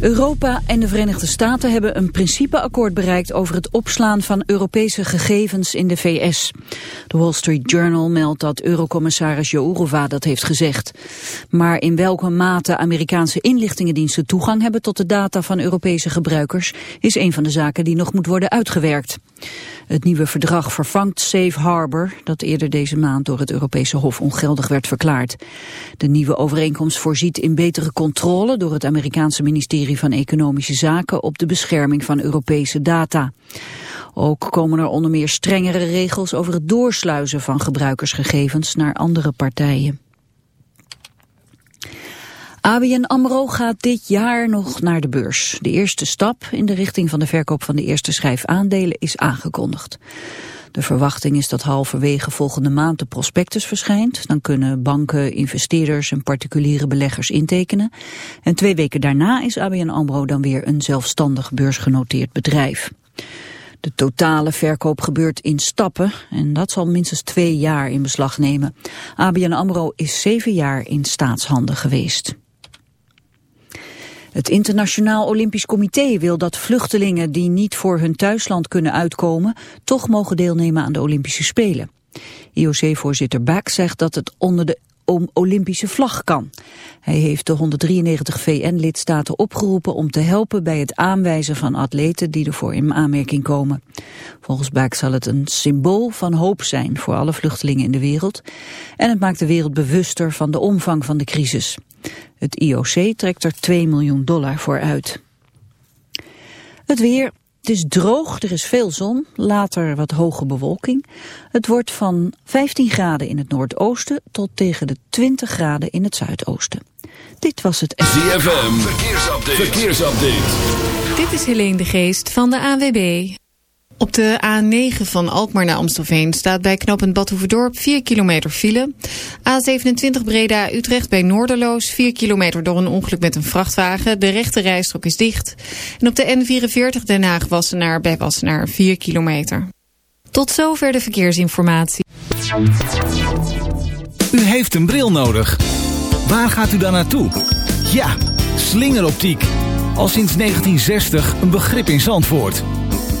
Europa en de Verenigde Staten hebben een principeakkoord bereikt over het opslaan van Europese gegevens in de VS. De Wall Street Journal meldt dat Eurocommissaris Jourova dat heeft gezegd. Maar in welke mate Amerikaanse inlichtingendiensten toegang hebben tot de data van Europese gebruikers is een van de zaken die nog moet worden uitgewerkt. Het nieuwe verdrag vervangt Safe Harbor, dat eerder deze maand door het Europese Hof ongeldig werd verklaard. De nieuwe overeenkomst voorziet in betere controle door het Amerikaanse ministerie van Economische Zaken op de bescherming van Europese data. Ook komen er onder meer strengere regels over het doorsluizen van gebruikersgegevens naar andere partijen. ABN AMRO gaat dit jaar nog naar de beurs. De eerste stap in de richting van de verkoop van de eerste schijf aandelen is aangekondigd. De verwachting is dat halverwege volgende maand de prospectus verschijnt. Dan kunnen banken, investeerders en particuliere beleggers intekenen. En twee weken daarna is ABN AMRO dan weer een zelfstandig beursgenoteerd bedrijf. De totale verkoop gebeurt in stappen en dat zal minstens twee jaar in beslag nemen. ABN AMRO is zeven jaar in staatshanden geweest. Het Internationaal Olympisch Comité wil dat vluchtelingen die niet voor hun thuisland kunnen uitkomen, toch mogen deelnemen aan de Olympische Spelen. IOC-voorzitter Baak zegt dat het onder de Olympische vlag kan. Hij heeft de 193 VN-lidstaten opgeroepen om te helpen bij het aanwijzen van atleten die ervoor in aanmerking komen. Volgens Baak zal het een symbool van hoop zijn voor alle vluchtelingen in de wereld. En het maakt de wereld bewuster van de omvang van de crisis. Het IOC trekt er 2 miljoen dollar voor uit. Het weer, het is droog, er is veel zon, later wat hoge bewolking. Het wordt van 15 graden in het noordoosten tot tegen de 20 graden in het zuidoosten. Dit was het... ZFM, verkeersupdate. verkeersupdate. Dit is Helene de Geest van de AWB. Op de A9 van Alkmaar naar Amstelveen staat bij knooppunt Badhoevedorp 4 kilometer file. A27 Breda-Utrecht bij Noorderloos 4 kilometer door een ongeluk met een vrachtwagen. De rechte rijstrook is dicht. En op de N44 Den Haag-Wassenaar bij Wassenaar 4 kilometer. Tot zover de verkeersinformatie. U heeft een bril nodig. Waar gaat u dan naartoe? Ja, slingeroptiek. Al sinds 1960 een begrip in Zandvoort.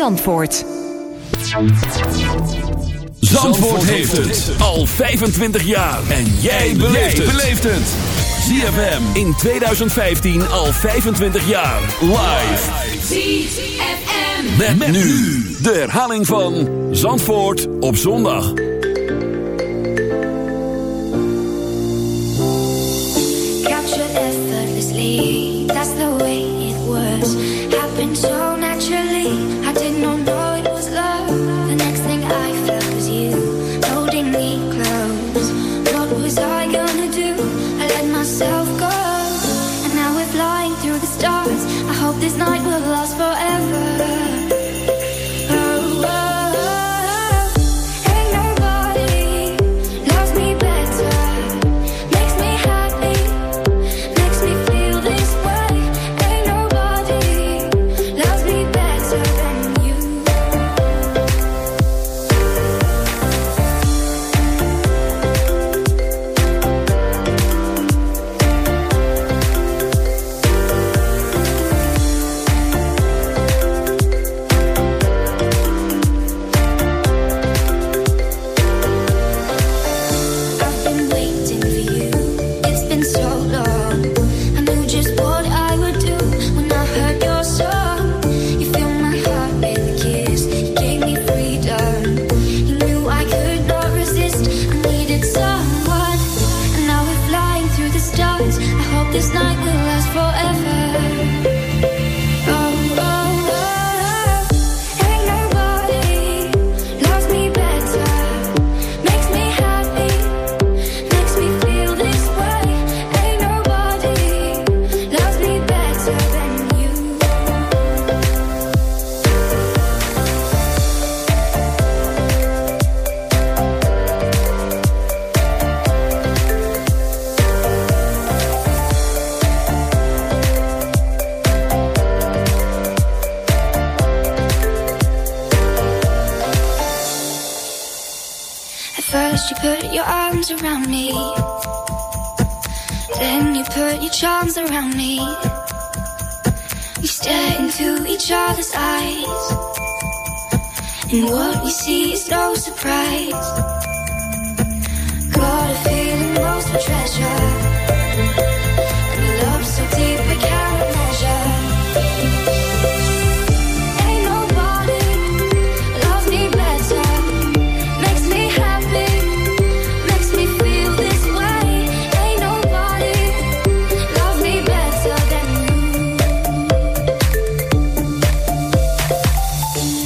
Zandvoort. Zandvoort heeft het al 25 jaar. En jij beleeft het. ZFM in 2015 al 25 jaar. Live. ZFM. Met, met nu de herhaling van Zandvoort op zondag. Effortlessly, that's the way it was. Happened so naturally,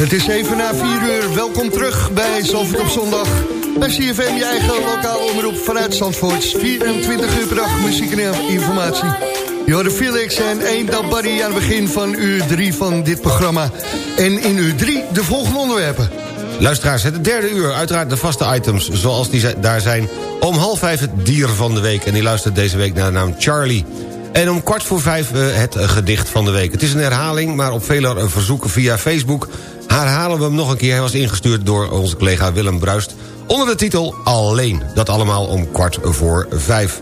Het is even na 4 uur. Welkom terug bij Zandvoort op zondag. Bij CFM, je eigen lokale omroep vanuit Zandvoort. 24 uur per dag muziek en informatie. Jorde Felix en Ain't Nobody aan het begin van uur 3 van dit programma. En in uur 3 de volgende onderwerpen. Luisteraars, het derde uur, uiteraard de vaste items zoals die daar zijn. Om half vijf het dier van de week. En die luistert deze week naar de naam Charlie. En om kwart voor vijf eh, het eh, gedicht van de week. Het is een herhaling, maar op vele eh, verzoeken via Facebook... herhalen we hem nog een keer. Hij was ingestuurd door onze collega Willem Bruist... onder de titel Alleen. Dat allemaal om kwart voor vijf.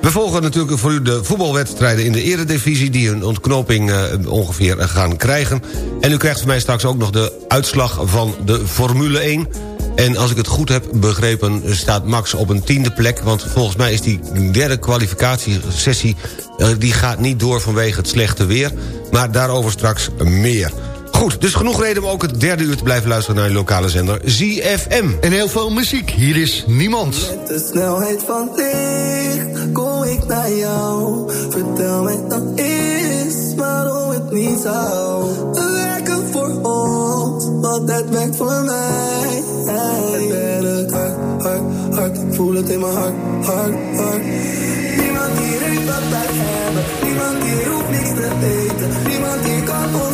We volgen natuurlijk voor u de voetbalwedstrijden in de eredivisie... die een ontknoping eh, ongeveer gaan krijgen. En u krijgt van mij straks ook nog de uitslag van de Formule 1... En als ik het goed heb begrepen staat Max op een tiende plek... want volgens mij is die derde kwalificatiesessie... eh, die gaat niet door vanwege het slechte weer. Maar daarover straks meer. Goed, dus genoeg reden om ook het derde uur te blijven luisteren... naar je lokale zender ZFM. En heel veel muziek. Hier is niemand. Met de snelheid van licht kom ik naar jou. Vertel mij dan eens waarom het niet zou werken voor ons, want het werkt voor mij. Het werkt hard, hard, hard. Ik voel het in mijn hart, hart, hart. Niemand hier heeft wat wij hebben. Niemand hier hoeft niks te weten. Niemand hier kan ons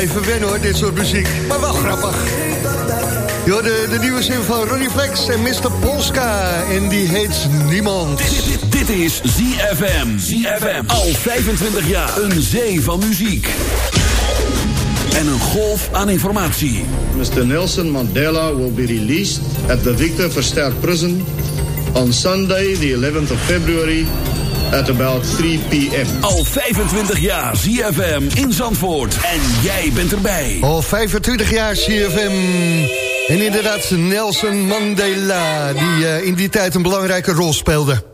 even wennen hoor, dit soort muziek. Maar wel grappig. Yo, de, de nieuwe zin van Ronnie Flex en Mr. Polska. En die heet Niemand. Dit, dit, dit is ZFM. ZFM. Al 25 jaar. Een zee van muziek. En een golf aan informatie. Mr. Nelson Mandela will be released at the Victor Verster Prison on Sunday, the 11th of February, at about 3 p.m. Al 25 jaar ZFM in Zandvoort. En jij bent erbij. Al 25 jaar CFM. En inderdaad Nelson Mandela, die uh, in die tijd een belangrijke rol speelde.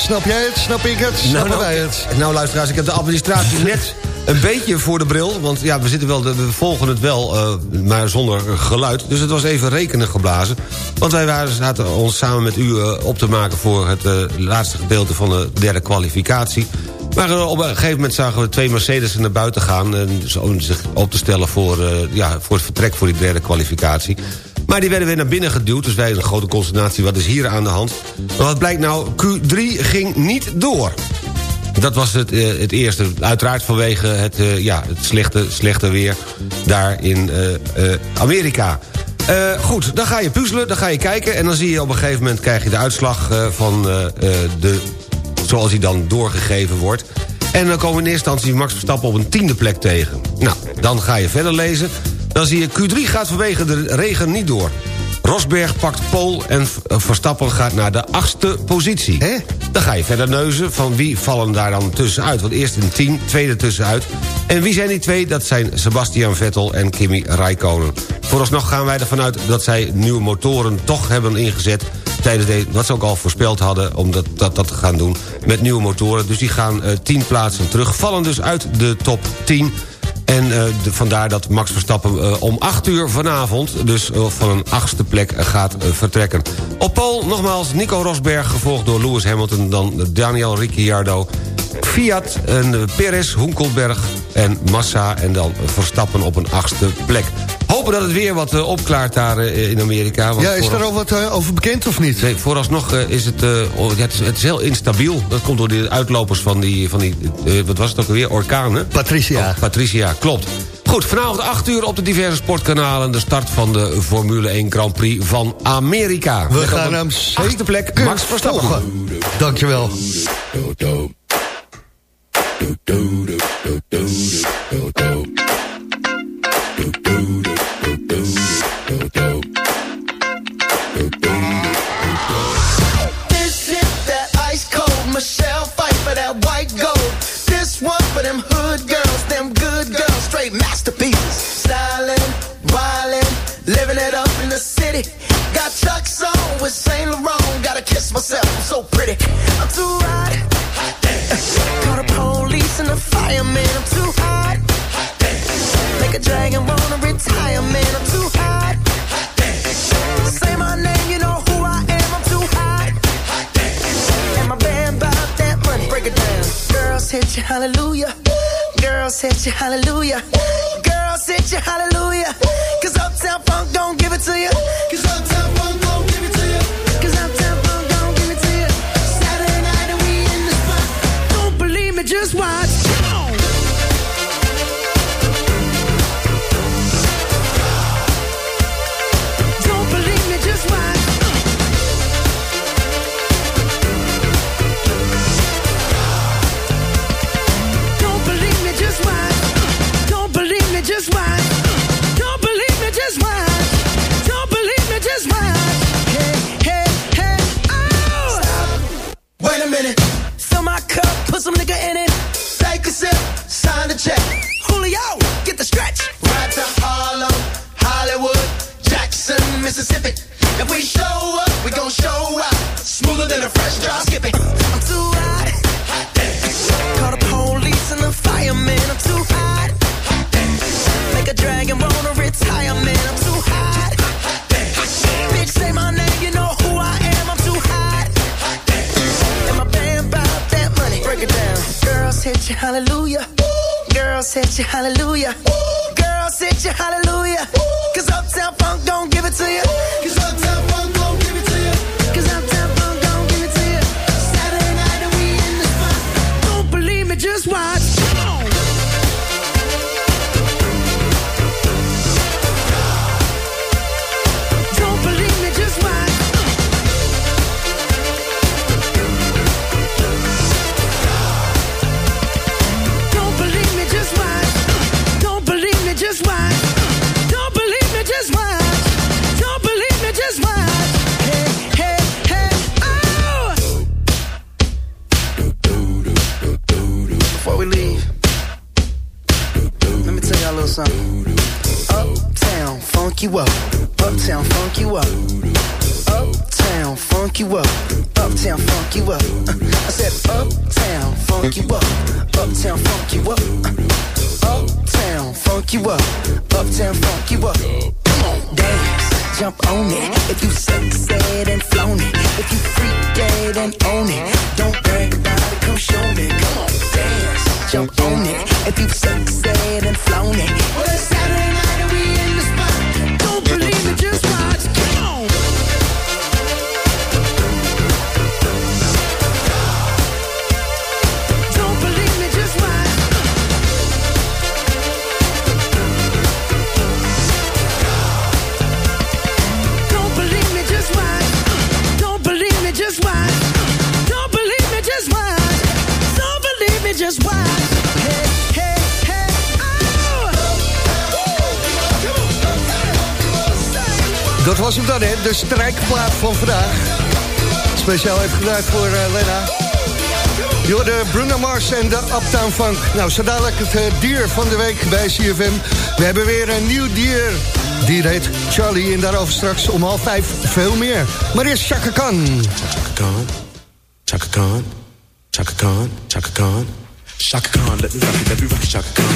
Snap jij het? Snap ik het? Snappen nou, wij het? Nou luisteraars, ik heb de administratie net een beetje voor de bril. Want ja, we, zitten wel, we volgen het wel, eh, maar zonder geluid. Dus het was even rekenen geblazen. Want wij waren, zaten ons samen met u eh, op te maken... voor het eh, laatste gedeelte van de derde kwalificatie. Maar eh, op een gegeven moment zagen we twee Mercedes naar buiten gaan... Om zich op te stellen voor, eh, ja, voor het vertrek voor die derde kwalificatie. Maar die werden weer naar binnen geduwd. Dus wij een grote consternatie, wat is hier aan de hand? Maar wat blijkt nou, Q3 ging niet door. Dat was het, eh, het eerste. Uiteraard vanwege het, eh, ja, het slechte, slechte weer daar in eh, Amerika. Goed, dan ga je puzzelen, dan ga je kijken... en dan zie je op een gegeven moment krijg je de uitslag van de... zoals die dan doorgegeven wordt. En dan komen we in eerste instantie Max Verstappen op een tiende plek tegen. Nou, dan ga je verder lezen. Dan zie je Q3 gaat vanwege de regen niet door. Rosberg pakt pole en Verstappen gaat naar de achtste positie. Dan ga je verder neuzen van wie vallen daar dan tussenuit. Want eerst een tien, tweede tussenuit. En wie zijn die twee? Dat zijn Sebastian Vettel en Kimi Räikkönen. Vooralsnog gaan wij ervan uit dat zij nieuwe motoren toch hebben ingezet... tijdens de, wat ze ook al voorspeld hadden om dat, dat, dat te gaan doen... met nieuwe motoren. Dus die gaan eh, tien plaatsen terug. Vallen dus uit de top 10... En eh, vandaar dat Max Verstappen eh, om 8 uur vanavond... dus eh, van een achtste plek gaat vertrekken. Op Pol nogmaals Nico Rosberg, gevolgd door Lewis Hamilton... dan Daniel Ricciardo, Fiat, en, Perez, Hunkelberg en Massa... en dan Verstappen op een achtste plek. Hopen dat het weer wat eh, opklaart daar eh, in Amerika. want Ja, is er al wat eh, over bekend of niet? Nee, vooralsnog is het, eh, oh, ja, het, is, het is heel instabiel. Dat komt door de uitlopers van die, van die wat was het ook alweer, orkanen? Patricia. Oh, Patricia, klopt. Goed, vanavond 8 uur op de diverse sportkanalen... de start van de Formule 1 Grand Prix van Amerika. We Met gaan een hem achtste plek Max Verstappen. volgen. Dankjewel. This hit that ice cold Michelle fight for that white gold. This one for them strijkplaat van vandaag. Speciaal even gedaan voor eh, Lena. de Bruno Mars en de Uptown Funk. Nou, zo dadelijk het eh, dier van de week bij CFM. We hebben weer een nieuw dier. Dier heet Charlie en daarover straks om half vijf veel meer. Maar eerst Chaka Khan. Chaka Khan, Chaka Khan, Chaka Khan. Chaka Khan, let me rock it, let me rock it, Chaka Khan.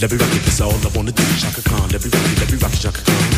Let me rock it, that's all I wanna do. Chaka Khan, let me rock it, let me rock it, Khan.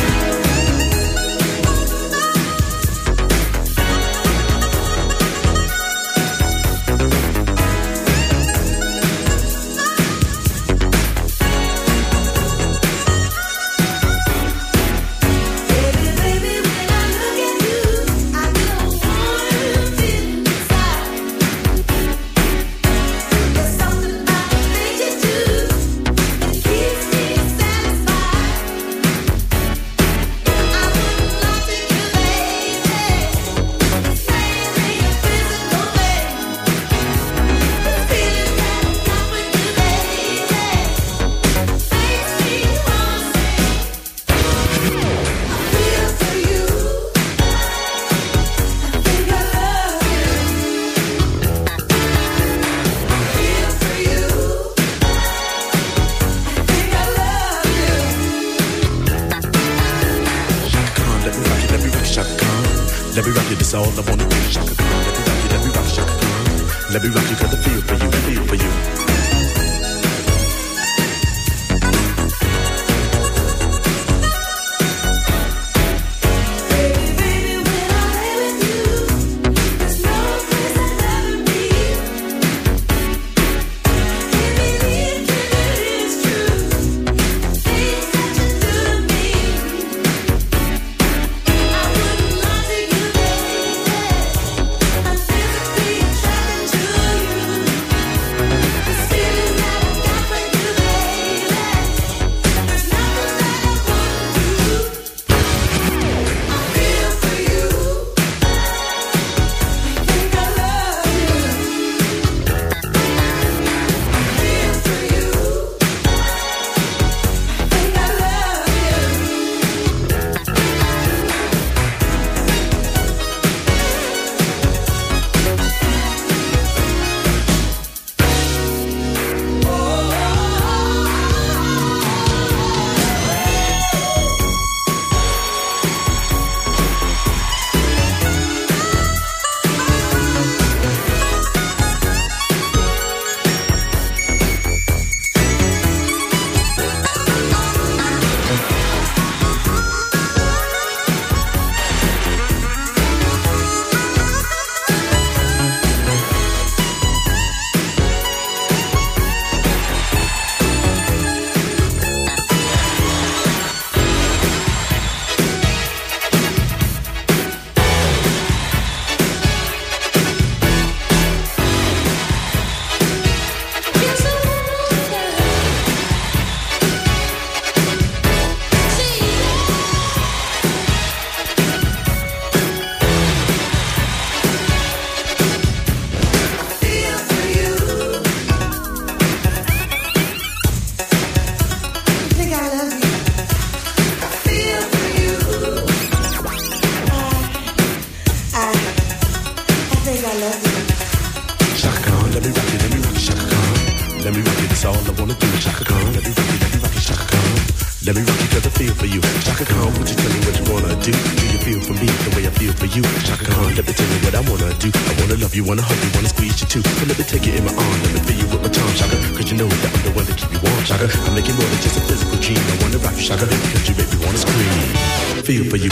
Wanna do. I wanna love you, wanna hug you, wanna squeeze you too. So let me take you in my arm, let me fill you with my charm, Chaka. Cause you know that I'm the one to keep you warm, Chaka. I make it more than just a physical dream. I wanna rock you, Chaka, cause you make me wanna scream. Feel for you.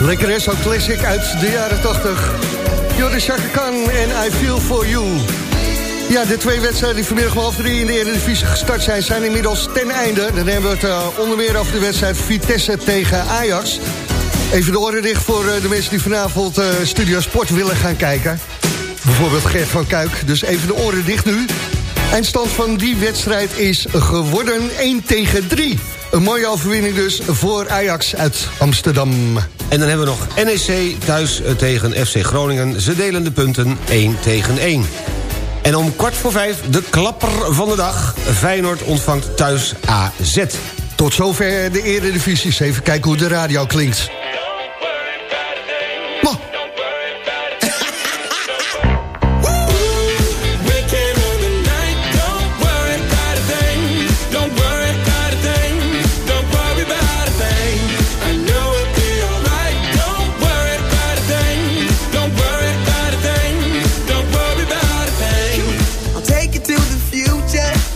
Lekker is zo'n classic uit de jaren 80. Joris Chaka Khan en I Feel For You. Ja, de twee wedstrijden die vanmiddag om half drie in de Eredivisie gestart zijn... zijn inmiddels ten einde. Dan hebben we het uh, onder meer over de wedstrijd Vitesse tegen Ajax. Even de orde dicht voor uh, de mensen die vanavond uh, Studio Sport willen gaan kijken. Bijvoorbeeld Gert van Kuik. Dus even de oren dicht nu. Eindstand van die wedstrijd is geworden 1 tegen 3. Een mooie overwinning dus voor Ajax uit Amsterdam. En dan hebben we nog NEC thuis tegen FC Groningen. Ze delen de punten 1 tegen 1. En om kwart voor vijf de klapper van de dag. Feyenoord ontvangt thuis AZ. Tot zover de eredivisies. Even kijken hoe de radio klinkt. the future.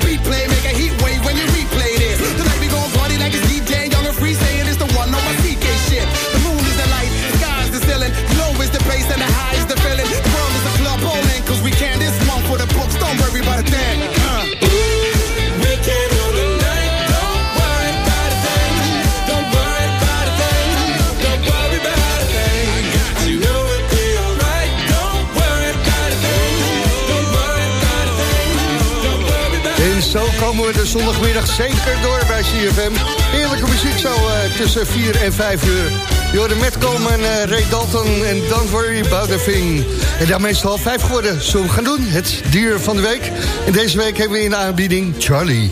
zondagmiddag zeker door bij CFM. Heerlijke muziek zo uh, tussen 4 en 5 uur. Jorden met uh, Ray Dalton en Don't Worry About Thing. En daarmee is het half 5 geworden. Zullen we gaan doen? Het dier van de week. En deze week hebben we in de aanbieding Charlie.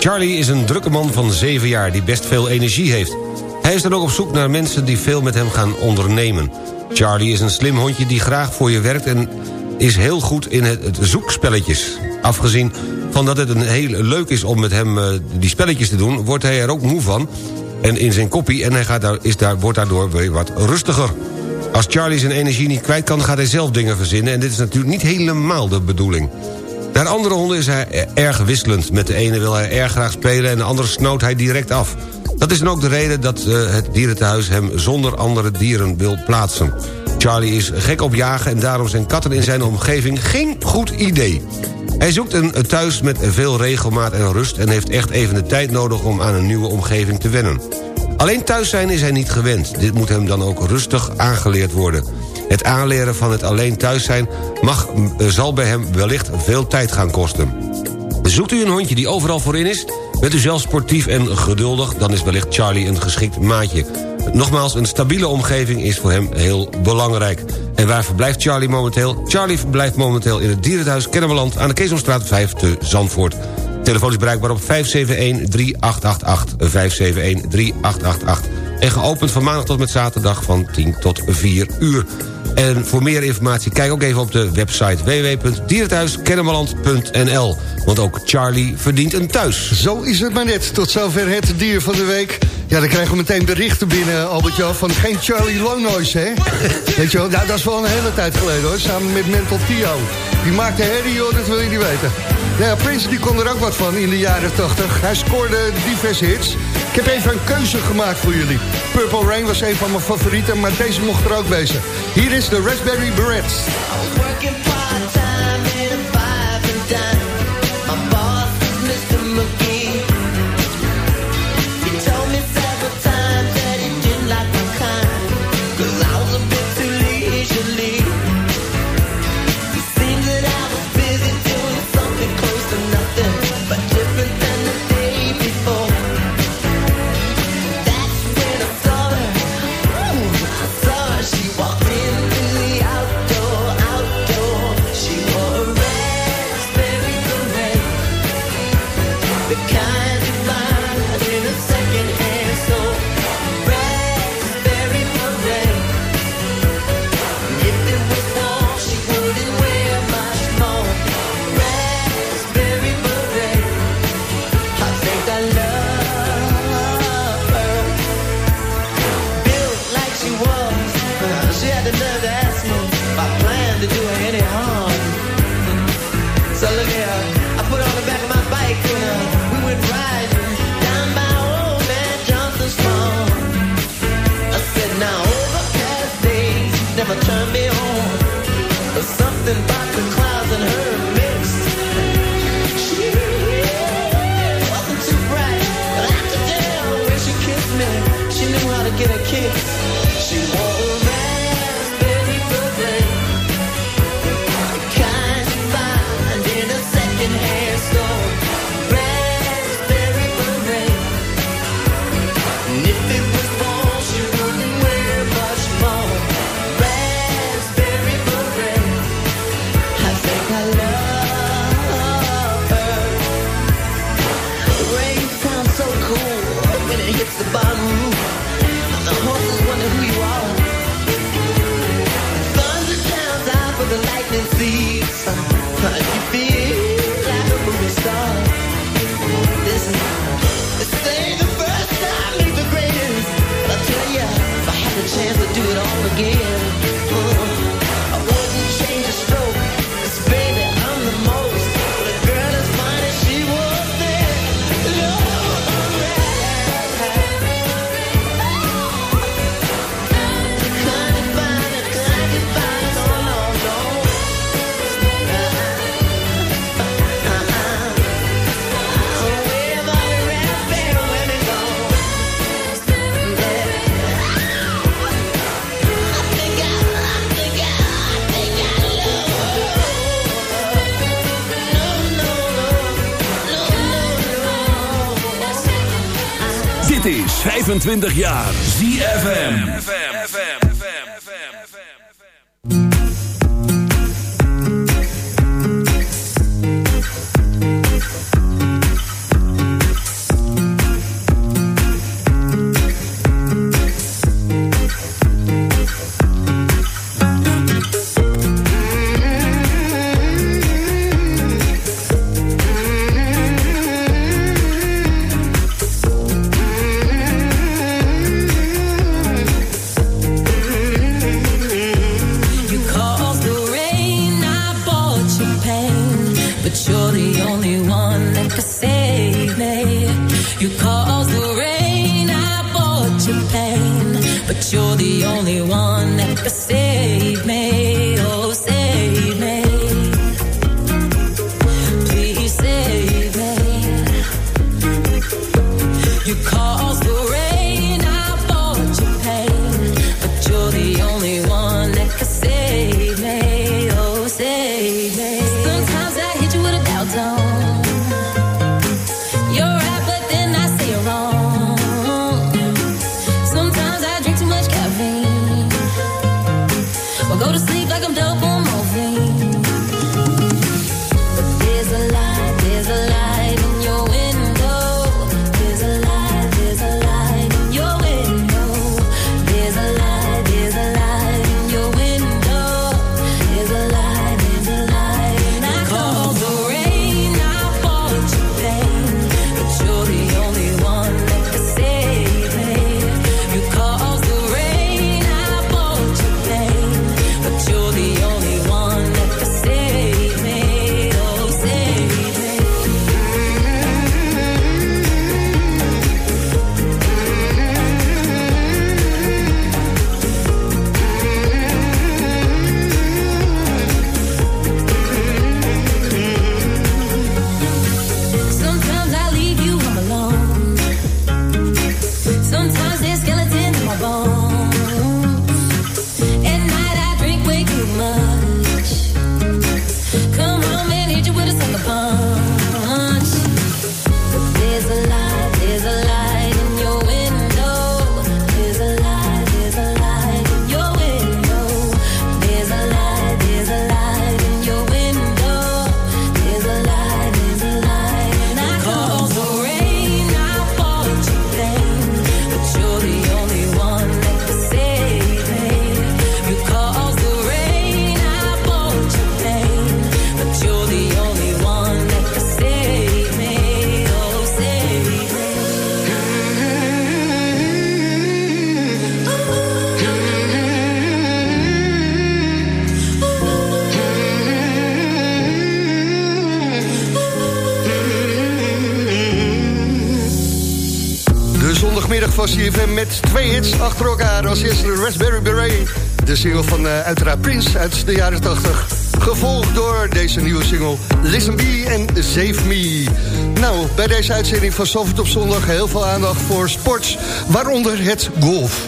Charlie is een drukke man van 7 jaar die best veel energie heeft. Hij is dan ook op zoek naar mensen die veel met hem gaan ondernemen. Charlie is een slim hondje die graag voor je werkt... en is heel goed in het zoekspelletjes. Afgezien van dat het een heel leuk is om met hem eh, die spelletjes te doen... wordt hij er ook moe van en in zijn koppie... en hij gaat daar, is daar, wordt daardoor weer wat rustiger. Als Charlie zijn energie niet kwijt kan, gaat hij zelf dingen verzinnen... en dit is natuurlijk niet helemaal de bedoeling. Naar andere honden is hij erg wisselend. Met de ene wil hij erg graag spelen en de andere snoot hij direct af. Dat is dan ook de reden dat uh, het dierentehuis hem zonder andere dieren wil plaatsen. Charlie is gek op jagen en daarom zijn katten in zijn omgeving geen goed idee. Hij zoekt een thuis met veel regelmaat en rust... en heeft echt even de tijd nodig om aan een nieuwe omgeving te wennen. Alleen thuis zijn is hij niet gewend. Dit moet hem dan ook rustig aangeleerd worden. Het aanleren van het alleen thuis zijn mag, eh, zal bij hem wellicht veel tijd gaan kosten. Zoekt u een hondje die overal voorin is? Bent u zelf sportief en geduldig? Dan is wellicht Charlie een geschikt maatje. Nogmaals, een stabiele omgeving is voor hem heel belangrijk. En waar verblijft Charlie momenteel? Charlie verblijft momenteel in het dierenthuis Kennemerland... aan de Keesomstraat 5 te Zandvoort. Telefoon is bereikbaar op 571-3888. 571-3888. En geopend van maandag tot met zaterdag van 10 tot 4 uur. En voor meer informatie kijk ook even op de website www.dierenthuiskennemerland.nl. Want ook Charlie verdient een thuis. Zo is het maar net. Tot zover het dier van de week. Ja, dan krijgen we meteen berichten binnen, Albert-Jan, van geen Charlie Longnoise, hè? Weet je wel, nou, dat is wel een hele tijd geleden, hoor. Samen met Mental Tio. Die maakte herrie, joh, dat wil je niet weten. Ja, Prince die kon er ook wat van in de jaren 80. Hij scoorde diverse hits. Ik heb even een keuze gemaakt voor jullie. Purple Rain was een van mijn favorieten, maar deze mocht er ook wezen. Hier is de Raspberry Berets. 25 jaar ZFM. caused Als eerste de Raspberry Beret. De single van eh, uiteraard Prince uit de jaren 80. Gevolgd door deze nieuwe single Listen Be en Save Me. Nou, bij deze uitzending van Zalvert op zondag... heel veel aandacht voor sports, waaronder het golf.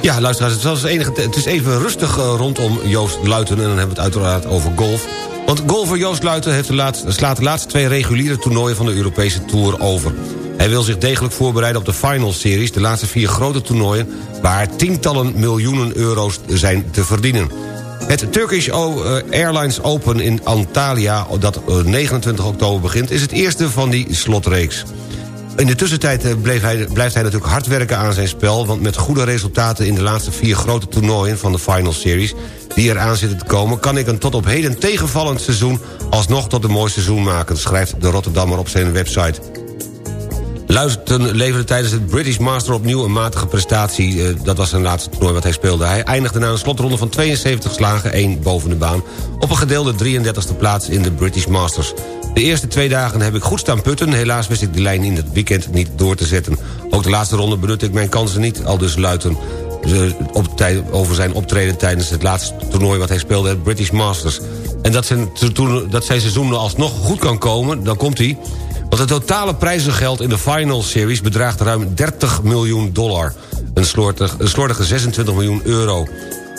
Ja, luisteraars, het, was enige, het is even rustig eh, rondom Joost Luiten... en dan hebben we het uiteraard over golf. Want golfer Joost Luiten heeft de slaat de laatste twee reguliere toernooien... van de Europese Tour over. Hij wil zich degelijk voorbereiden op de Final Series... de laatste vier grote toernooien... waar tientallen miljoenen euro's zijn te verdienen. Het Turkish eh, Airlines Open in Antalya, dat eh, 29 oktober begint... is het eerste van die slotreeks. In de tussentijd eh, bleef hij, blijft hij natuurlijk hard werken aan zijn spel... want met goede resultaten in de laatste vier grote toernooien van de Final Series... die eraan zitten te komen... kan ik een tot op heden tegenvallend seizoen... alsnog tot een mooi seizoen maken, schrijft de Rotterdammer op zijn website. Luisteren leverde tijdens het British Master opnieuw een matige prestatie. Eh, dat was zijn laatste toernooi wat hij speelde. Hij eindigde na een slotronde van 72 slagen, 1 boven de baan... op een gedeelde 33e plaats in de British Masters. De eerste twee dagen heb ik goed staan putten. Helaas wist ik de lijn in het weekend niet door te zetten. Ook de laatste ronde benutte ik mijn kansen niet, al dus luiten tij- over zijn optreden tijdens het laatste toernooi wat hij speelde, het British Masters. En dat zijn, dat zijn seizoen alsnog goed kan komen, dan komt hij... Want het totale prijzengeld in de Final Series bedraagt ruim 30 miljoen dollar. Een een slordige 26 miljoen euro.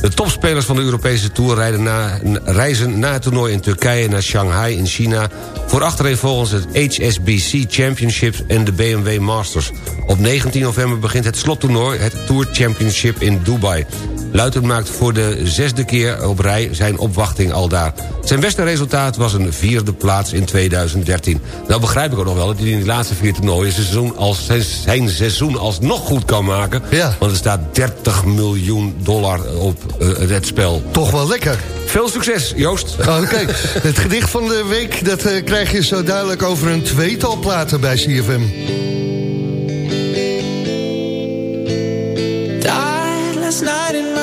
De topspelers van de Europese Tour rijden reizen na het toernooi in Turkije naar Shanghai in China... voor achtereenvolgens het HSBC Championships en de BMW Masters. Op 19 november begint het slottoernooi, het Tour Championship in Dubai. Luiten maakt voor de zesde keer op rij zijn opwachting al daar. Zijn beste resultaat was een vierde plaats in 2013. Nou begrijp ik ook nog wel dat hij in die laatste vier toernooien... zijn seizoen, als, zijn, zijn seizoen alsnog goed kan maken. Ja. Want er staat 30 miljoen dollar op eh, het spel. Toch wel lekker. Veel succes, Joost. Oké, het gedicht van de week... dat eh, krijg je zo duidelijk over een tweetal platen bij CFM. Night in my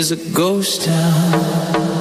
Is a ghost town.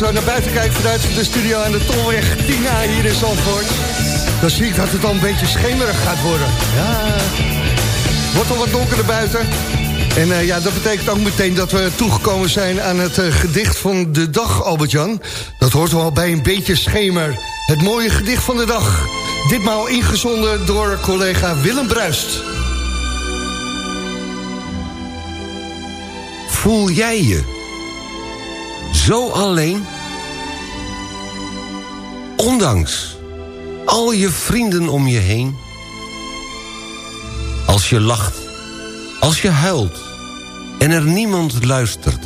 Als we naar buiten kijken vanuit de studio aan de Tolweg 10A hier in Zandvoort... dan zie ik dat het al een beetje schemerig gaat worden. Ja, wordt al wat donkerder buiten. En uh, ja, dat betekent ook meteen dat we toegekomen zijn aan het uh, gedicht van de dag, Albert-Jan. Dat hoort wel bij een beetje schemer. Het mooie gedicht van de dag. Ditmaal ingezonden door collega Willem Bruist. Voel jij je zo alleen? Ondanks al je vrienden om je heen. Als je lacht, als je huilt en er niemand luistert.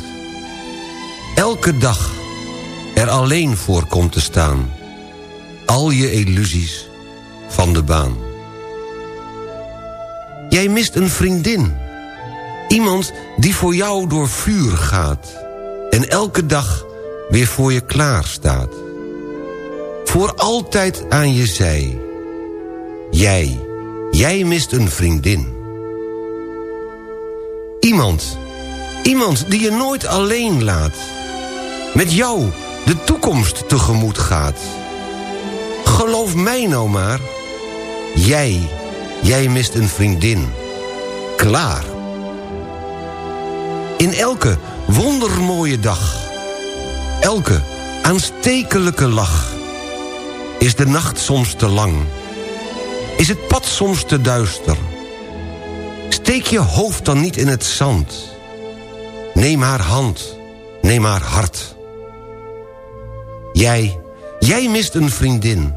Elke dag er alleen voor komt te staan. Al je illusies van de baan. Jij mist een vriendin. Iemand die voor jou door vuur gaat. En elke dag weer voor je klaar staat. Voor altijd aan je zij. Jij, jij mist een vriendin. Iemand, iemand die je nooit alleen laat. Met jou de toekomst tegemoet gaat. Geloof mij nou maar. Jij, jij mist een vriendin. Klaar. In elke wondermooie dag. Elke aanstekelijke lach. Is de nacht soms te lang. Is het pad soms te duister. Steek je hoofd dan niet in het zand. Neem haar hand, neem haar hart. Jij, jij mist een vriendin.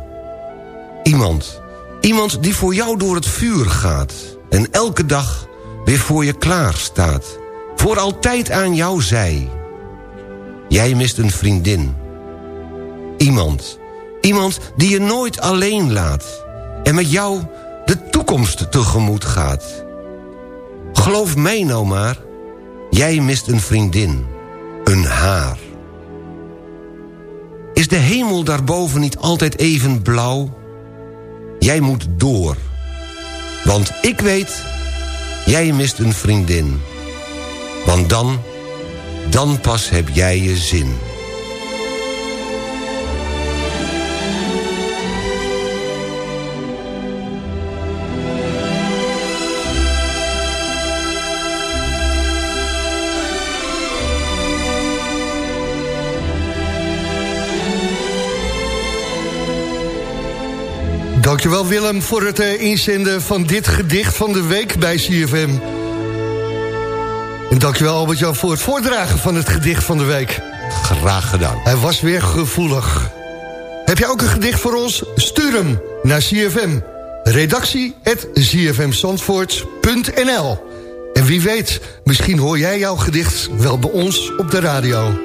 Iemand, iemand die voor jou door het vuur gaat... en elke dag weer voor je klaar staat. Voor altijd aan jou zij. Jij mist een vriendin. Iemand, iemand die je nooit alleen laat... en met jou de toekomst tegemoet gaat. Geloof mij nou maar, jij mist een vriendin, een haar. Is de hemel daarboven niet altijd even blauw? Jij moet door. Want ik weet, jij mist een vriendin. Want dan, dan pas heb jij je zin. Dankjewel Willem voor het uh, inzenden van dit gedicht van de week bij CFM. Dankjewel Albert-Jan voor het voordragen van het gedicht van de week. Graag gedaan. Hij was weer gevoelig. Heb jij ook een gedicht voor ons? Stuur hem naar CFM. Redactie En wie weet, misschien hoor jij jouw gedicht wel bij ons op de radio.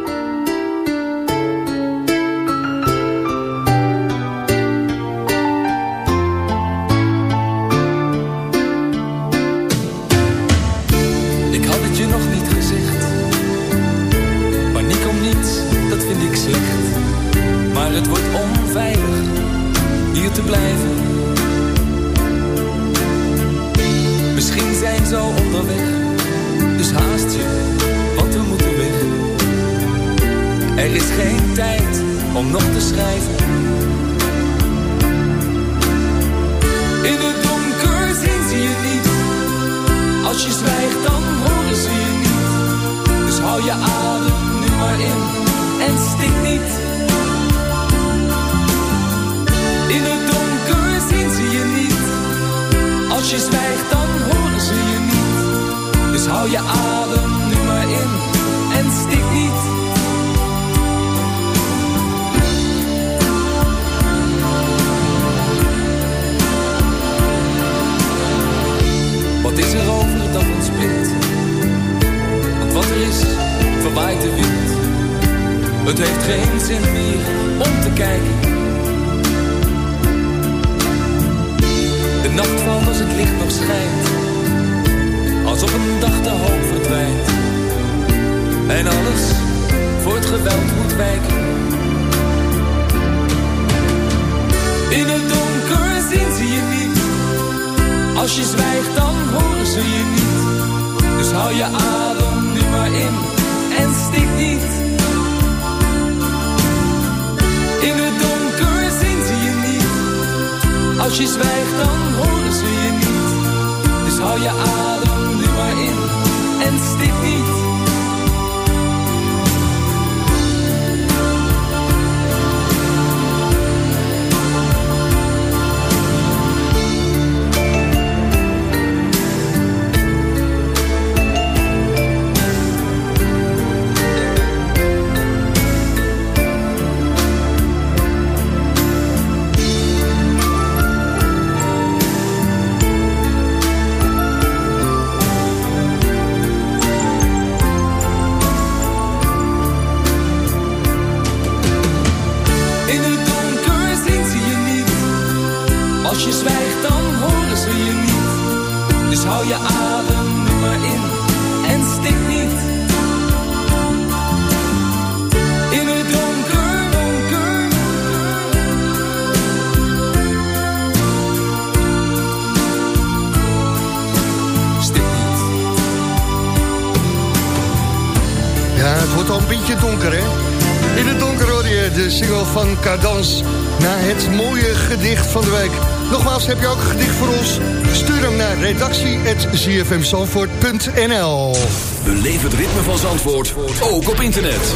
zfmzandvoort.nl Beleef het ritme van Zandvoort, ook op internet.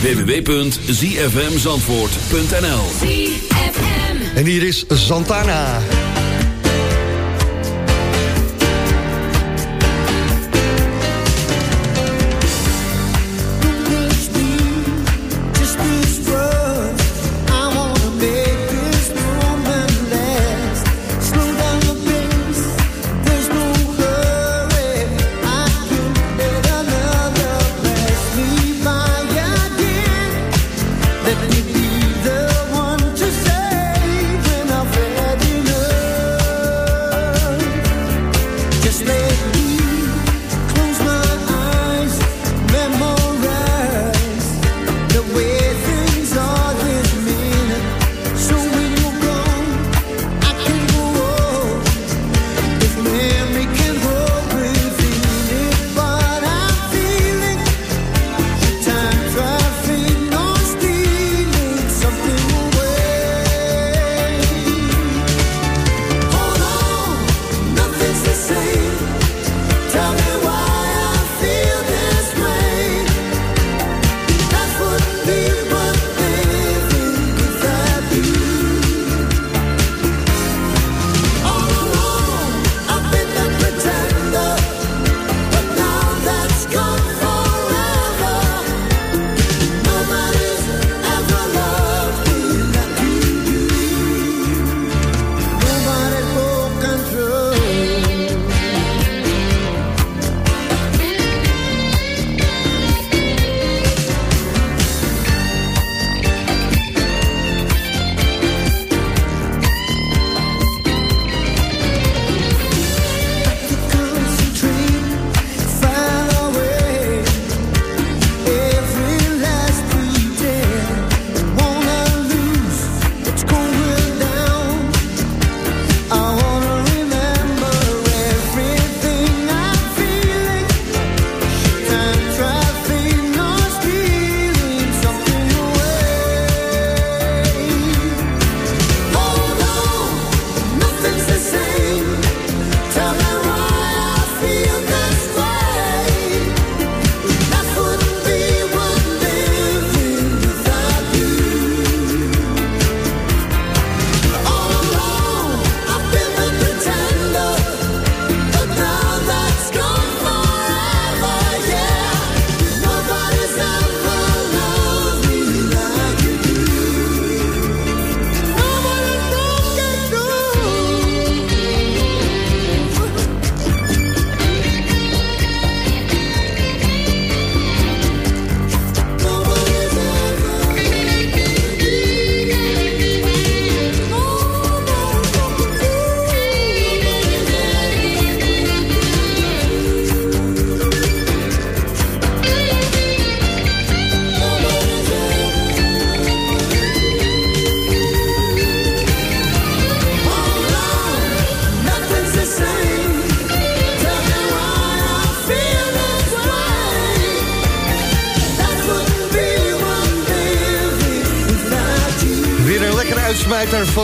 www.zfmzandvoort.nl En hier is Santana.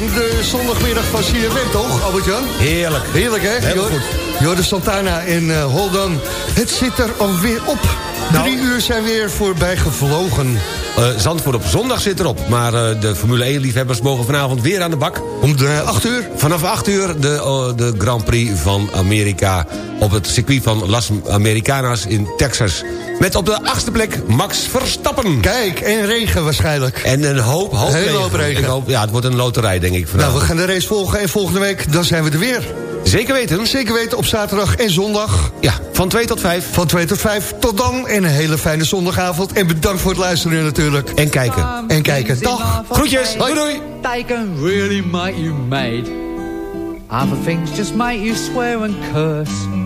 Van de zondagmiddag van CFM, toch, Albert-Jan? Heerlijk. Heerlijk, hè? Heel goed. Jorde Santana en uh, Hold On. Het zit er alweer op. Drie uur zijn weer voorbij gevlogen. Eh, Zandvoort op zondag zit erop. Maar eh, de Formule 1-liefhebbers mogen vanavond weer aan de bak. Om de 8 uur? Vanaf 8 uur de, de Grand Prix van Amerika... op het circuit van Las Americanas in Texas. Met op de achtste plek Max Verstappen. Kijk, en regen waarschijnlijk. En een hoop, hoop regen. hoop regen. Ik hoop, ja, het wordt een loterij, denk ik. Nou, vanavond. we gaan de race volgen en volgende week dan zijn we er weer. Zeker weten. Zeker weten op zaterdag en zondag. Ja, van 2 tot 5. Van 2 tot 5. Tot dan en een hele fijne zondagavond. En bedankt voor het luisteren natuurlijk. En kijken. En kijken. Dag. Groetjes. Doei doei. They can really make you mad. Other things just make you swear and curse.